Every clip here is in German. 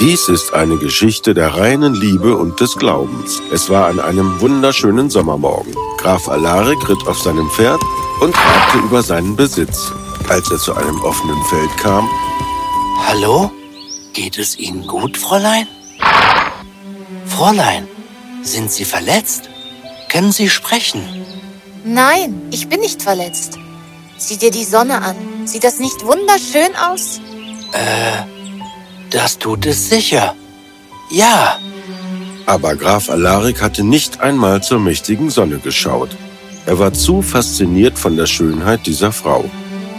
Dies ist eine Geschichte der reinen Liebe und des Glaubens. Es war an einem wunderschönen Sommermorgen. Graf Alaric ritt auf seinem Pferd und fragte über seinen Besitz. Als er zu einem offenen Feld kam... Hallo? Geht es Ihnen gut, Fräulein? Fräulein, sind Sie verletzt? Können Sie sprechen? Nein, ich bin nicht verletzt. Sieh dir die Sonne an. Sieht das nicht wunderschön aus? Äh, das tut es sicher. Ja. Aber Graf Alaric hatte nicht einmal zur mächtigen Sonne geschaut. Er war zu fasziniert von der Schönheit dieser Frau.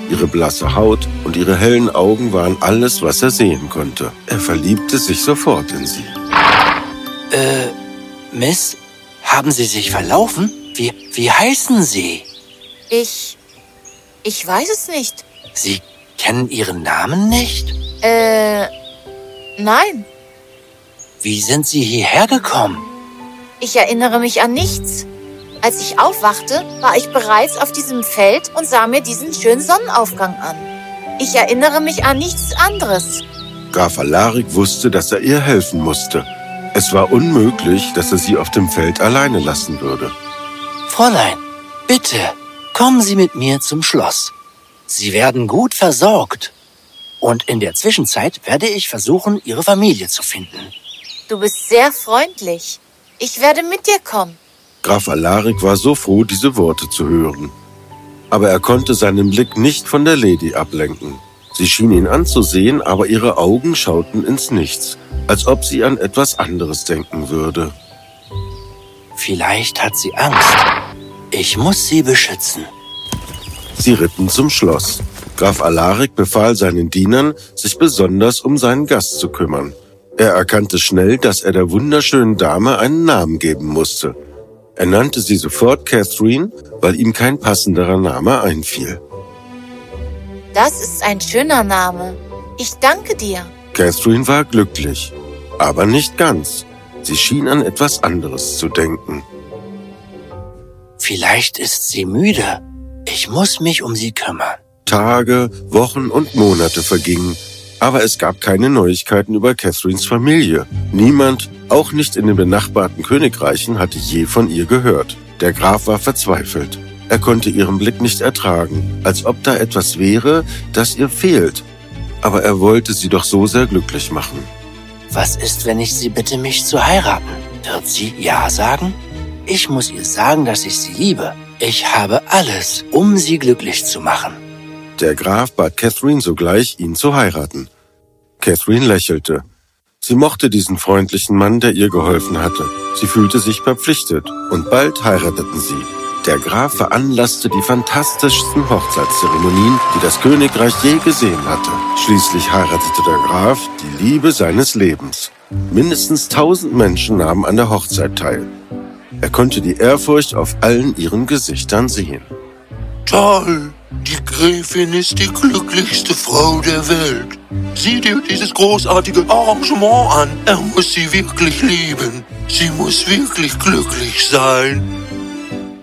Ihre blasse Haut und ihre hellen Augen waren alles, was er sehen konnte. Er verliebte sich sofort in sie. Äh, Miss, haben Sie sich verlaufen? Wie, wie heißen Sie? Ich... ich weiß es nicht. Sie kennen Ihren Namen nicht? Äh... Nein. Wie sind Sie hierher gekommen? Ich erinnere mich an nichts. Als ich aufwachte, war ich bereits auf diesem Feld und sah mir diesen schönen Sonnenaufgang an. Ich erinnere mich an nichts anderes. Graf Alaric wusste, dass er ihr helfen musste. Es war unmöglich, dass er sie auf dem Feld alleine lassen würde. Fräulein, bitte, kommen Sie mit mir zum Schloss. Sie werden gut versorgt. Und in der Zwischenzeit werde ich versuchen, Ihre Familie zu finden. Du bist sehr freundlich. Ich werde mit dir kommen. Graf Alaric war so froh, diese Worte zu hören. Aber er konnte seinen Blick nicht von der Lady ablenken. Sie schien ihn anzusehen, aber ihre Augen schauten ins Nichts, als ob sie an etwas anderes denken würde. Vielleicht hat sie Angst. Ich muss sie beschützen. Sie ritten zum Schloss. Graf Alaric befahl seinen Dienern, sich besonders um seinen Gast zu kümmern. Er erkannte schnell, dass er der wunderschönen Dame einen Namen geben musste. Er nannte sie sofort Catherine, weil ihm kein passenderer Name einfiel. Das ist ein schöner Name. Ich danke dir. Catherine war glücklich, aber nicht ganz. Sie schien an etwas anderes zu denken. Vielleicht ist sie müde. Ich muss mich um sie kümmern. Tage, Wochen und Monate vergingen, aber es gab keine Neuigkeiten über Catherines Familie. Niemand, auch nicht in den benachbarten Königreichen, hatte je von ihr gehört. Der Graf war verzweifelt. Er konnte ihren Blick nicht ertragen, als ob da etwas wäre, das ihr fehlt. Aber er wollte sie doch so sehr glücklich machen. Was ist, wenn ich sie bitte, mich zu heiraten? Wird sie Ja sagen? Ich muss ihr sagen, dass ich sie liebe. Ich habe alles, um sie glücklich zu machen. Der Graf bat Catherine sogleich, ihn zu heiraten. Catherine lächelte. Sie mochte diesen freundlichen Mann, der ihr geholfen hatte. Sie fühlte sich verpflichtet und bald heirateten sie. Der Graf veranlasste die fantastischsten Hochzeitszeremonien, die das Königreich je gesehen hatte. Schließlich heiratete der Graf die Liebe seines Lebens. Mindestens tausend Menschen nahmen an der Hochzeit teil. Er konnte die Ehrfurcht auf allen ihren Gesichtern sehen. Toll! Die Gräfin ist die glücklichste Frau der Welt. Sieh dir dieses großartige Arrangement an. Er muss sie wirklich lieben. Sie muss wirklich glücklich sein.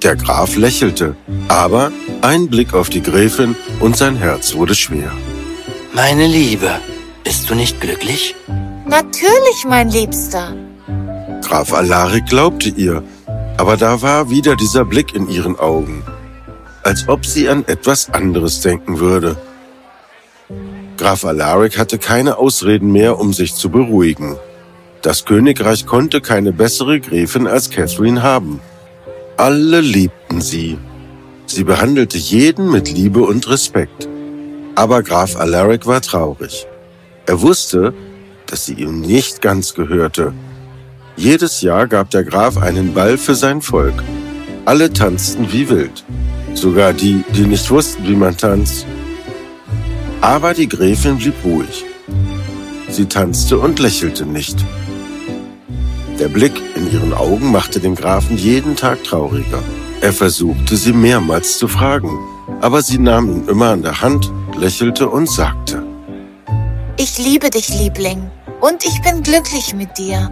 Der Graf lächelte, aber ein Blick auf die Gräfin und sein Herz wurde schwer. Meine Liebe, bist du nicht glücklich? Natürlich, mein Liebster. Graf Alaric glaubte ihr, aber da war wieder dieser Blick in ihren Augen als ob sie an etwas anderes denken würde. Graf Alaric hatte keine Ausreden mehr, um sich zu beruhigen. Das Königreich konnte keine bessere Gräfin als Catherine haben. Alle liebten sie. Sie behandelte jeden mit Liebe und Respekt. Aber Graf Alaric war traurig. Er wusste, dass sie ihm nicht ganz gehörte. Jedes Jahr gab der Graf einen Ball für sein Volk. Alle tanzten wie wild. Sogar die, die nicht wussten, wie man tanzt. Aber die Gräfin blieb ruhig. Sie tanzte und lächelte nicht. Der Blick in ihren Augen machte den Grafen jeden Tag trauriger. Er versuchte, sie mehrmals zu fragen, aber sie nahm ihn immer an der Hand, lächelte und sagte, Ich liebe dich, Liebling, und ich bin glücklich mit dir.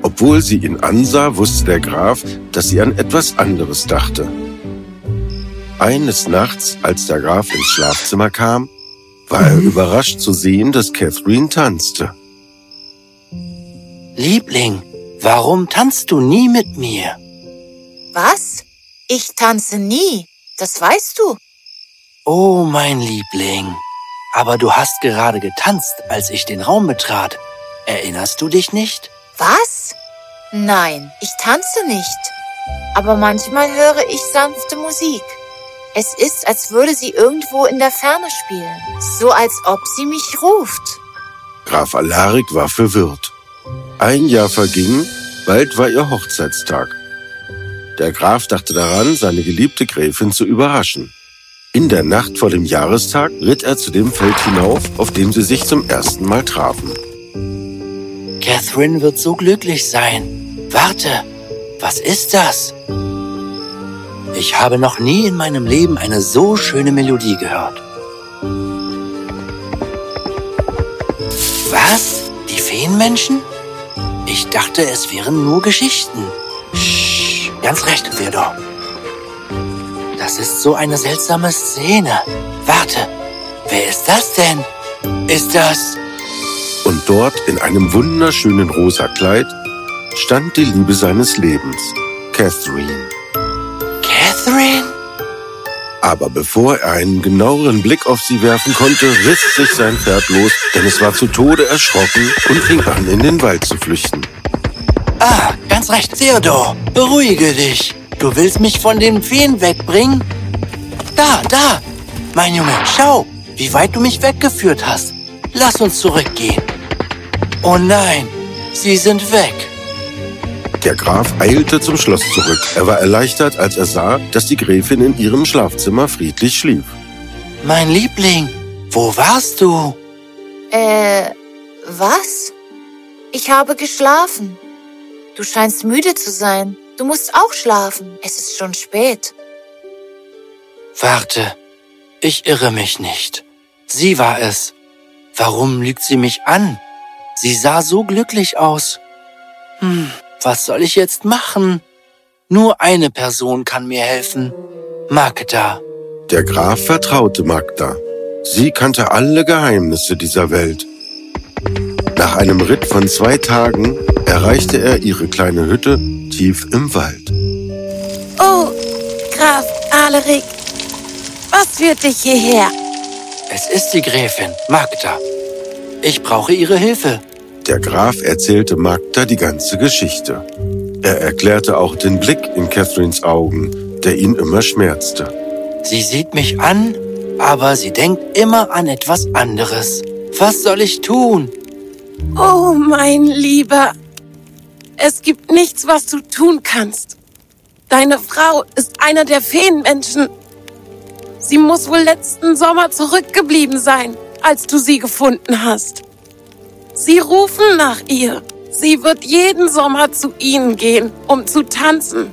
Obwohl sie ihn ansah, wusste der Graf, dass sie an etwas anderes dachte. Eines Nachts, als der Graf ins Schlafzimmer kam, war er überrascht zu sehen, dass Catherine tanzte. Liebling, warum tanzt du nie mit mir? Was? Ich tanze nie. Das weißt du. Oh, mein Liebling. Aber du hast gerade getanzt, als ich den Raum betrat. Erinnerst du dich nicht? Was? Nein, ich tanze nicht. Aber manchmal höre ich sanfte Musik. Es ist, als würde sie irgendwo in der Ferne spielen. So als ob sie mich ruft. Graf Alarik war verwirrt. Ein Jahr verging, bald war ihr Hochzeitstag. Der Graf dachte daran, seine geliebte Gräfin zu überraschen. In der Nacht vor dem Jahrestag ritt er zu dem Feld hinauf, auf dem sie sich zum ersten Mal trafen. Catherine wird so glücklich sein. Warte, was ist das? Ich habe noch nie in meinem Leben eine so schöne Melodie gehört. Was? Die Feenmenschen? Ich dachte, es wären nur Geschichten. Sch, ganz recht, Theodor. Das ist so eine seltsame Szene. Warte, wer ist das denn? Ist das... Und dort in einem wunderschönen rosa Kleid stand die Liebe seines Lebens, Catherine. Catherine? Aber bevor er einen genaueren Blick auf sie werfen konnte, riss sich sein Pferd los, denn es war zu Tode erschrocken und fing an, in den Wald zu flüchten. Ah, ganz recht, Theodor. Beruhige dich. Du willst mich von den Feen wegbringen? Da, da. Mein Junge, schau, wie weit du mich weggeführt hast. Lass uns zurückgehen. Oh nein, sie sind weg. Der Graf eilte zum Schloss zurück. Er war erleichtert, als er sah, dass die Gräfin in ihrem Schlafzimmer friedlich schlief. Mein Liebling, wo warst du? Äh, was? Ich habe geschlafen. Du scheinst müde zu sein. Du musst auch schlafen. Es ist schon spät. Warte, ich irre mich nicht. Sie war es. Warum lügt sie mich an? Sie sah so glücklich aus. Hm, was soll ich jetzt machen? Nur eine Person kann mir helfen. Magda. Der Graf vertraute Magda. Sie kannte alle Geheimnisse dieser Welt. Nach einem Ritt von zwei Tagen erreichte er ihre kleine Hütte tief im Wald. Oh, Graf Alerik, was führt dich hierher? Es ist die Gräfin, Magda. Ich brauche ihre Hilfe. Der Graf erzählte Magda die ganze Geschichte. Er erklärte auch den Blick in Catherines Augen, der ihn immer schmerzte. Sie sieht mich an, aber sie denkt immer an etwas anderes. Was soll ich tun? Oh, mein Lieber, es gibt nichts, was du tun kannst. Deine Frau ist einer der Feenmenschen. Sie muss wohl letzten Sommer zurückgeblieben sein, als du sie gefunden hast. Sie rufen nach ihr. Sie wird jeden Sommer zu ihnen gehen, um zu tanzen.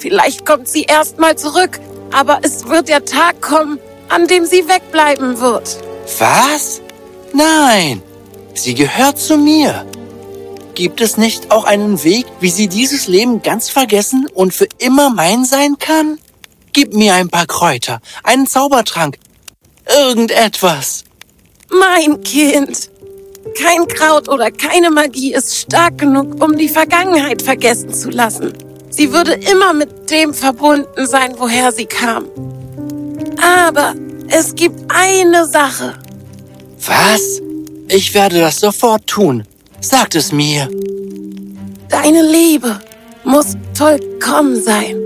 Vielleicht kommt sie erst mal zurück, aber es wird der Tag kommen, an dem sie wegbleiben wird. Was? Nein, sie gehört zu mir. Gibt es nicht auch einen Weg, wie sie dieses Leben ganz vergessen und für immer mein sein kann? Gib mir ein paar Kräuter, einen Zaubertrank, irgendetwas. Mein Kind, kein Kraut oder keine Magie ist stark genug, um die Vergangenheit vergessen zu lassen. Sie würde immer mit dem verbunden sein, woher sie kam. Aber es gibt eine Sache. Was? Ich werde das sofort tun. Sagt es mir. Deine Liebe muss vollkommen sein.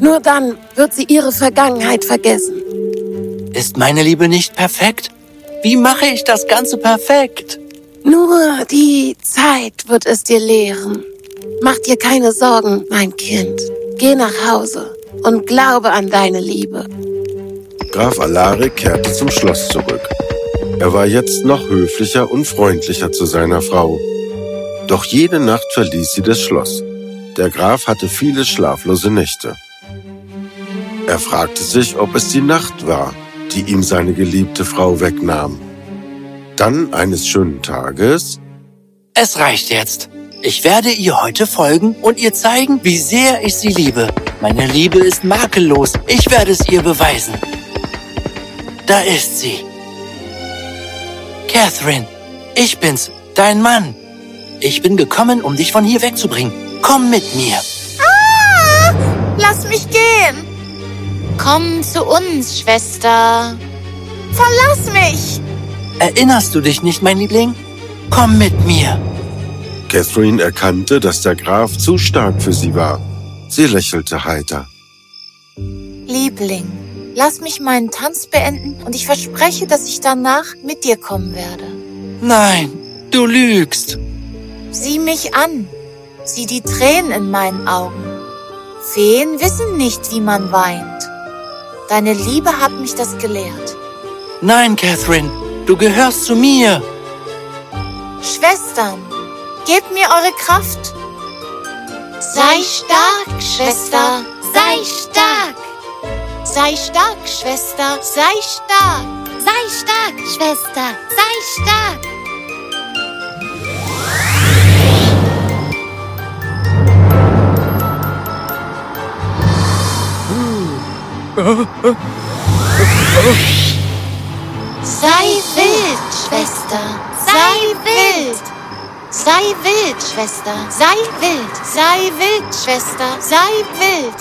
Nur dann wird sie ihre Vergangenheit vergessen. Ist meine Liebe nicht perfekt? Wie mache ich das Ganze perfekt? Nur die Zeit wird es dir lehren. Mach dir keine Sorgen, mein Kind. Geh nach Hause und glaube an deine Liebe. Graf Alaric kehrte zum Schloss zurück. Er war jetzt noch höflicher und freundlicher zu seiner Frau. Doch jede Nacht verließ sie das Schloss. Der Graf hatte viele schlaflose Nächte. Er fragte sich, ob es die Nacht war, die ihm seine geliebte Frau wegnahm. Dann eines schönen Tages... Es reicht jetzt. Ich werde ihr heute folgen und ihr zeigen, wie sehr ich sie liebe. Meine Liebe ist makellos. Ich werde es ihr beweisen. Da ist sie. Catherine, ich bin's, dein Mann. Ich bin gekommen, um dich von hier wegzubringen. Komm mit mir. Ah! Lass mich gehen! Komm zu uns, Schwester. Verlass mich! Erinnerst du dich nicht, mein Liebling? Komm mit mir. Catherine erkannte, dass der Graf zu stark für sie war. Sie lächelte heiter. Liebling, lass mich meinen Tanz beenden und ich verspreche, dass ich danach mit dir kommen werde. Nein, du lügst. Sieh mich an. Sieh die Tränen in meinen Augen. Feen wissen nicht, wie man weint. Deine Liebe hat mich das gelehrt. Nein, Catherine, du gehörst zu mir. Schwestern, gebt mir eure Kraft. Sei stark, Schwester, sei stark. Sei stark, Schwester, sei stark. Sei stark, Schwester, sei stark. Sei wild, Schwester, sei wild. Sei wild, Schwester, sei wild, sei wild, Schwester, sei wild.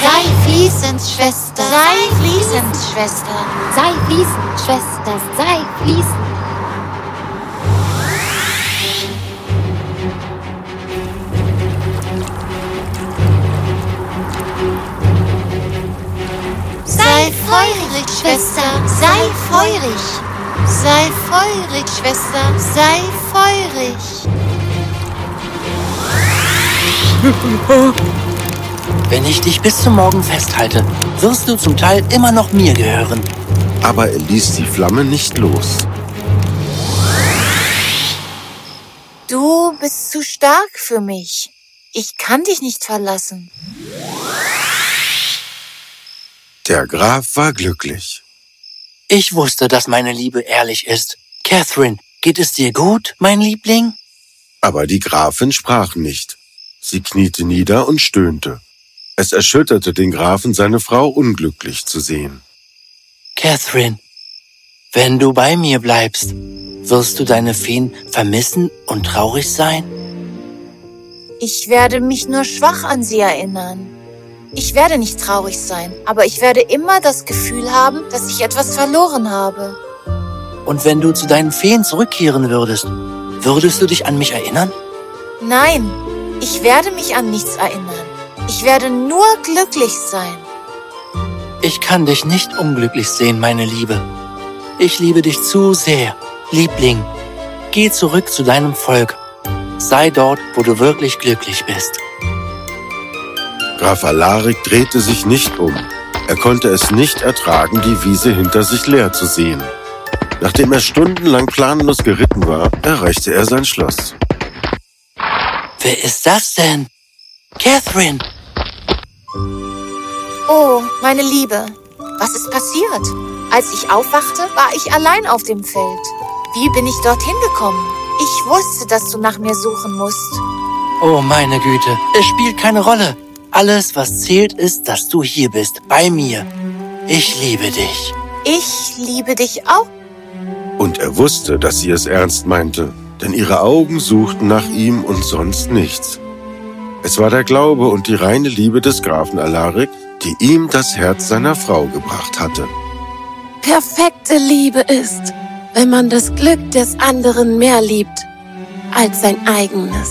Sei fließend, Schwester, sei fließend, Schwester, sei fließend, Schwester, sei fließend. Feurig, Schwester, sei feurig. Sei feurig, Schwester, sei feurig. Wenn ich dich bis zum Morgen festhalte, wirst du zum Teil immer noch mir gehören. Aber er ließ die Flamme nicht los. Du bist zu stark für mich. Ich kann dich nicht verlassen. Der Graf war glücklich. Ich wusste, dass meine Liebe ehrlich ist. Catherine, geht es dir gut, mein Liebling? Aber die Grafin sprach nicht. Sie kniete nieder und stöhnte. Es erschütterte den Grafen, seine Frau unglücklich zu sehen. Catherine, wenn du bei mir bleibst, wirst du deine Feen vermissen und traurig sein? Ich werde mich nur schwach an sie erinnern. Ich werde nicht traurig sein, aber ich werde immer das Gefühl haben, dass ich etwas verloren habe. Und wenn du zu deinen Feen zurückkehren würdest, würdest du dich an mich erinnern? Nein, ich werde mich an nichts erinnern. Ich werde nur glücklich sein. Ich kann dich nicht unglücklich sehen, meine Liebe. Ich liebe dich zu sehr, Liebling. Geh zurück zu deinem Volk. Sei dort, wo du wirklich glücklich bist. Graf Alarik drehte sich nicht um. Er konnte es nicht ertragen, die Wiese hinter sich leer zu sehen. Nachdem er stundenlang planlos geritten war, erreichte er sein Schloss. Wer ist das denn? Catherine! Oh, meine Liebe, was ist passiert? Als ich aufwachte, war ich allein auf dem Feld. Wie bin ich dorthin gekommen? Ich wusste, dass du nach mir suchen musst. Oh, meine Güte, es spielt keine Rolle. Alles, was zählt, ist, dass du hier bist, bei mir. Ich liebe dich. Ich liebe dich auch. Und er wusste, dass sie es ernst meinte, denn ihre Augen suchten nach ihm und sonst nichts. Es war der Glaube und die reine Liebe des Grafen Alarik, die ihm das Herz seiner Frau gebracht hatte. Perfekte Liebe ist, wenn man das Glück des anderen mehr liebt als sein eigenes.